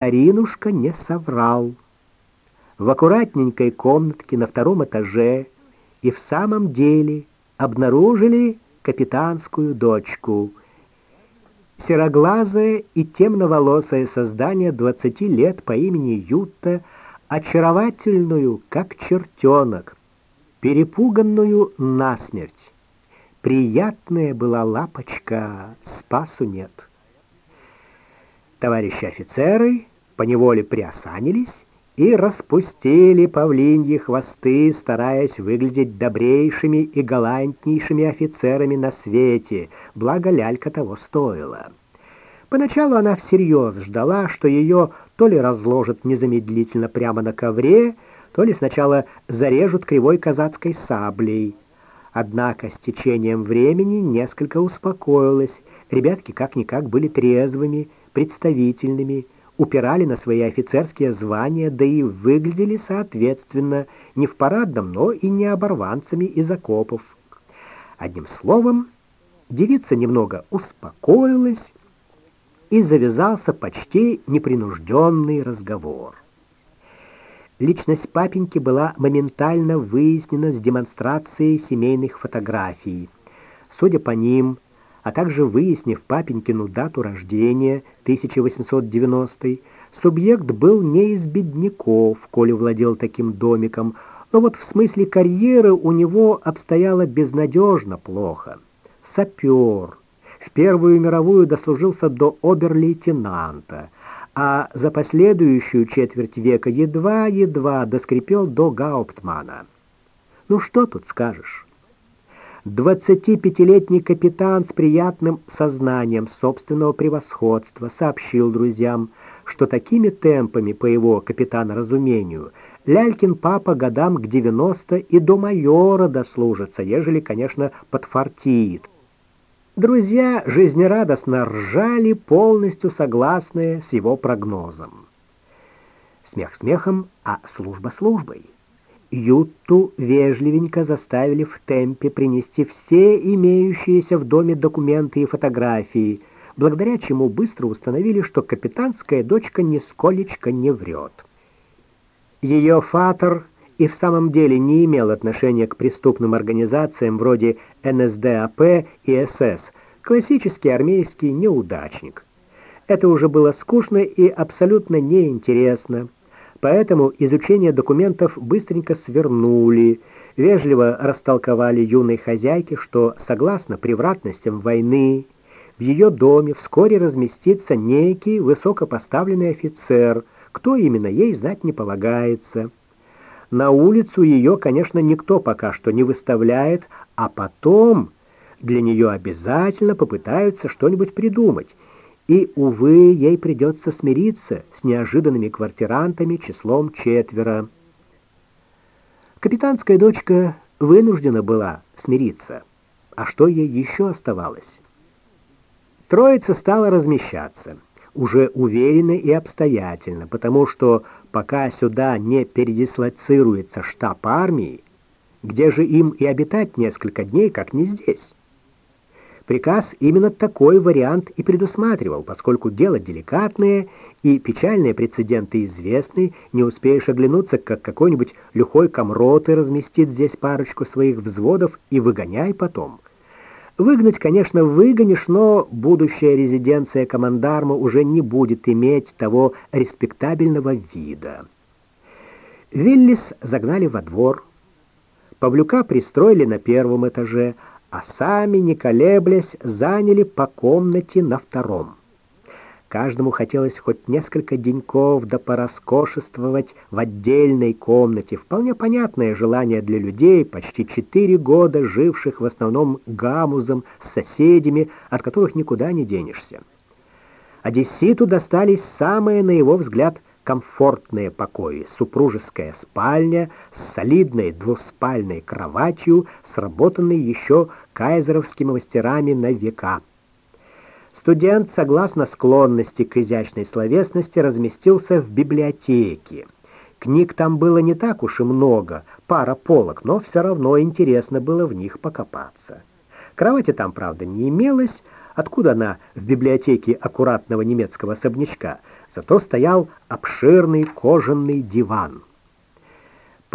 Аринушка не соврал. В аккуратненькой комнатке на втором этаже и в самом деле обнаружили капитанскую дочку. Сероглазое и темноволосое создание двадцати лет по имени Юта, очаровательную, как чертенок, перепуганную насмерть. Приятная была лапочка, спасу нет. Товарищи офицеры поневоле приосанились и распустили павлиньи хвосты, стараясь выглядеть добрейшими и галантнейшими офицерами на свете, благо лялька того стоила. Поначалу она всерьез ждала, что ее то ли разложат незамедлительно прямо на ковре, то ли сначала зарежут кривой казацкой саблей. Однако с течением времени несколько успокоилась. Ребятки как-никак были трезвыми, представительными, упирали на свои офицерские звания, да и выглядели соответственно, не в парадном, но и не оборванцами из окопов. Одним словом, девица немного успокоилась, и завязался почти непринужденный разговор. Личность папеньки была моментально выяснена с демонстрацией семейных фотографий. Судя по ним, а также выяснив папенькину дату рождения 1890 субъект был не из бедняков, коли владел таким домиком, но вот в смысле карьеры у него обстояло безнадежно плохо. Сапер. В Первую мировую дослужился до обер-лейтенанта, а за последующую четверть века едва-едва доскрепел до гауптмана. Ну что тут скажешь? 25-летний капитан с приятным сознанием собственного превосходства сообщил друзьям, что такими темпами, по его капитана-разумению, Лялькин папа годам к 90 и до майора дослужится, ежели, конечно, подфартит. Друзья жизнерадостно ржали, полностью согласные с его прогнозом. Смех смехом, а служба службой. Ютту вежливенько заставили в темпе принести все имеющиеся в доме документы и фотографии, благодаря чему быстро установили, что капитанская дочка нисколечко не врет. Ее фатер и в самом деле не имел отношения к преступным организациям вроде НСДАП и СС, классический армейский неудачник. Это уже было скучно и абсолютно неинтересно. Поэтому изучение документов быстренько свернули, вежливо растолковали юной хозяйке, что, согласно превратностям войны, в ее доме вскоре разместится некий высокопоставленный офицер, кто именно ей знать не полагается. На улицу ее, конечно, никто пока что не выставляет, а потом для нее обязательно попытаются что-нибудь придумать — и, увы, ей придется смириться с неожиданными квартирантами числом четверо. Капитанская дочка вынуждена была смириться. А что ей еще оставалось? Троица стала размещаться, уже уверенно и обстоятельно, потому что пока сюда не передислоцируется штаб армии, где же им и обитать несколько дней, как не здесь? Приказ именно такой вариант и предусматривал, поскольку дело деликатное и печальные прецеденты известны, не успеешь оглянуться, как какой-нибудь люхой комроты разместит здесь парочку своих взводов и выгоняй потом. Выгнать, конечно, выгонишь, но будущая резиденция командарма уже не будет иметь того респектабельного вида. Виллис загнали во двор. Павлюка пристроили на первом этаже, а сами, не колеблясь, заняли по комнате на втором. Каждому хотелось хоть несколько деньков да пороскошествовать в отдельной комнате. Вполне понятное желание для людей, почти четыре года живших в основном гамузом с соседями, от которых никуда не денешься. Одесситу достались самые, на его взгляд, комфортные покои, супружеская спальня с солидной двуспальной кроватью, сработанной еще кайзеровскими мастерами на века. Студент, согласно склонности к изящной словесности, разместился в библиотеке. Книг там было не так уж и много, пара полок, но все равно интересно было в них покопаться. Кровати там, правда, не имелось, откуда она в библиотеке аккуратного немецкого особнячка – Зато стоял обширный кожаный диван.